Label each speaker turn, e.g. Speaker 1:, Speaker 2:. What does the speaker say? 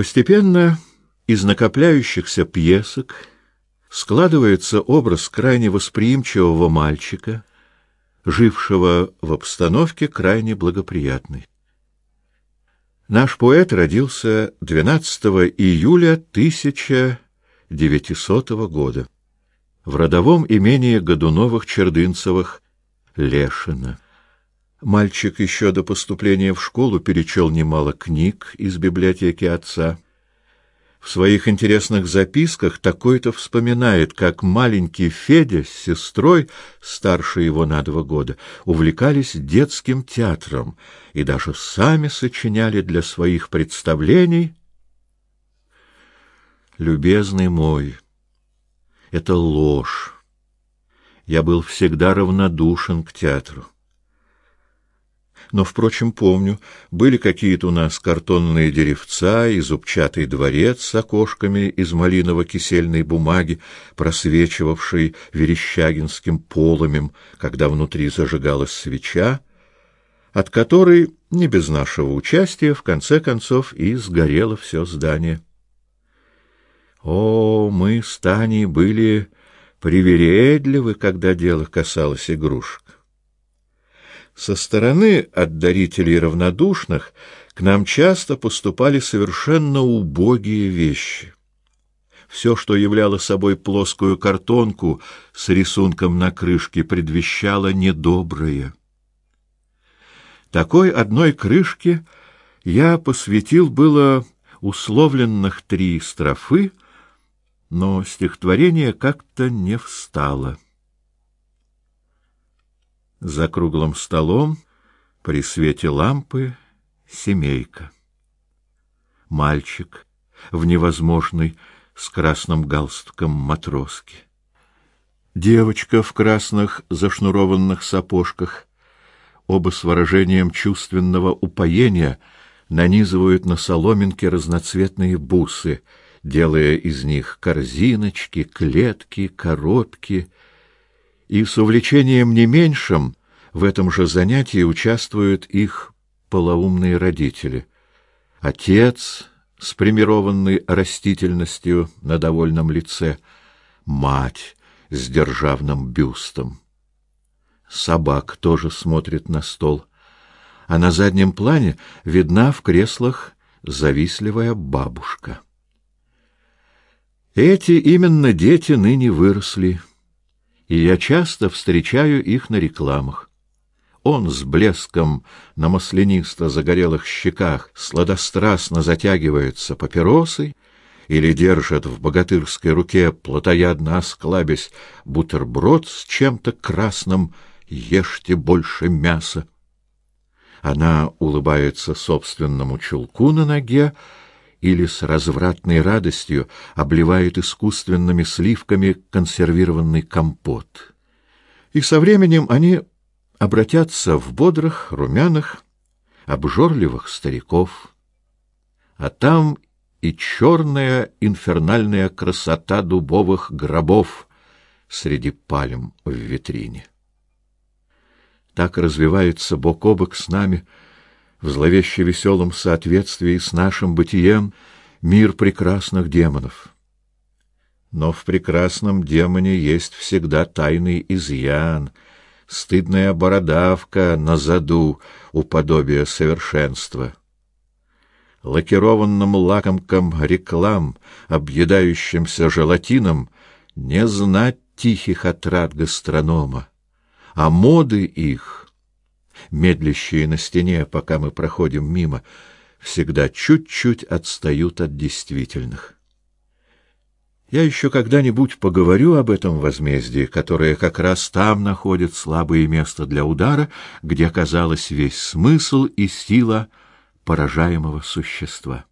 Speaker 1: Постепенно из накопляющихся пьесок складывается образ крайне восприимчивого мальчика, жившего в обстановке крайне благоприятной. Наш поэт родился 12 июля 1900 года в родовом имении Годуновых-Чердынцевых Лешино. Мальчик еще до поступления в школу перечел немало книг из библиотеки отца. В своих интересных записках такой-то вспоминает, как маленький Федя с сестрой, старше его на два года, увлекались детским театром и даже сами сочиняли для своих представлений. Любезный мой, это ложь. Я был всегда равнодушен к театру. Но, впрочем, помню, были какие-то у нас картонные деревца и зубчатый дворец с окошками из малиново-кисельной бумаги, просвечивавший верещагинским поломем, когда внутри зажигалась свеча, от которой, не без нашего участия, в конце концов и сгорело все здание. О, мы с Таней были привередливы, когда дело касалось игрушек. Со стороны от дарителей равнодушных к нам часто поступали совершенно убогие вещи. Все, что являло собой плоскую картонку с рисунком на крышке, предвещало недоброе. Такой одной крышке я посвятил было условленных три строфы, но стихотворение как-то не встало. За круглым столом при свете лампы семейка. Мальчик в невозможной с красным галстуком матроски. Девочка в красных зашнурованных сапожках, оба с выражением чувственного упоения нанизывают на соломинки разноцветные бусы, делая из них корзиночки, клетки, коробки — и с увлечением не меньшим в этом же занятии участвуют их полоумные родители. Отец с примированной растительностью на довольном лице, мать с державным бюстом. Собак тоже смотрит на стол, а на заднем плане видна в креслах завистливая бабушка. Эти именно дети ныне выросли, и я часто встречаю их на рекламах. Он с блеском на маслянисто-загорелых щеках сладострастно затягивается папиросой или держит в богатырской руке, плотоядно осклабясь, бутерброд с чем-то красным «Ешьте больше мяса». Она улыбается собственному чулку на ноге, или с развратной радостью обливает искусственными сливками консервированный компот. И со временем они обратятся в бодрых, румяных, обжорливых стариков. А там и черная инфернальная красота дубовых гробов среди пальм в витрине. Так развивается бок о бок с нами — в зловеще веселом соответствии с нашим бытием мир прекрасных демонов. Но в прекрасном демоне есть всегда тайный изъян, стыдная бородавка на заду у подобия совершенства. Лакированным лакомкам реклам, объедающимся желатином, не знать тихих отрад гастронома, а моды их медлящие на стене, пока мы проходим мимо, всегда чуть-чуть отстают от действительных. Я еще когда-нибудь поговорю об этом возмездии, которое как раз там находит слабое место для удара, где казалось весь смысл и сила поражаемого существа.